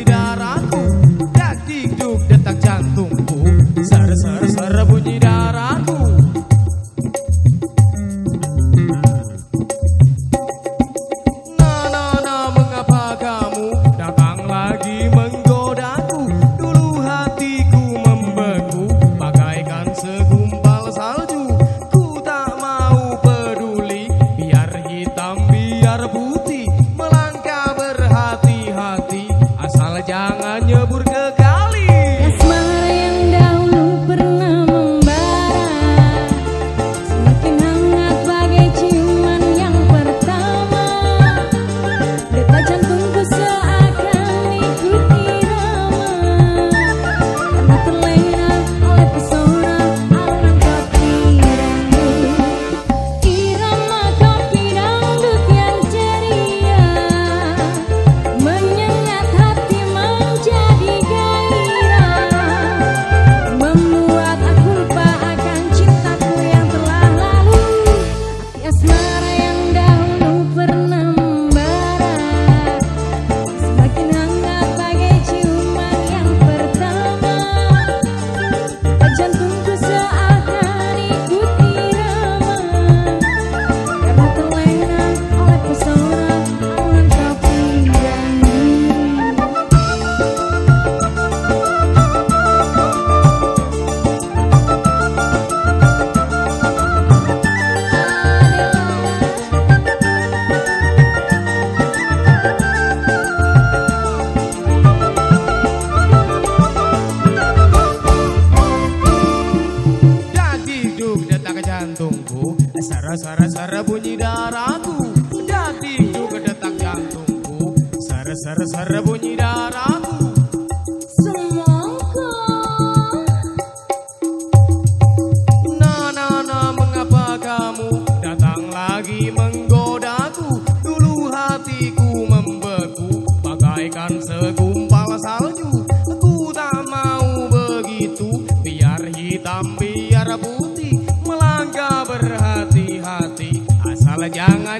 Tidak rasa yang nyebur jantungku. Sara-sara-sara bunyi darahku. Datinku kedetak jantungku. Sara-sara-sara bunyi jangan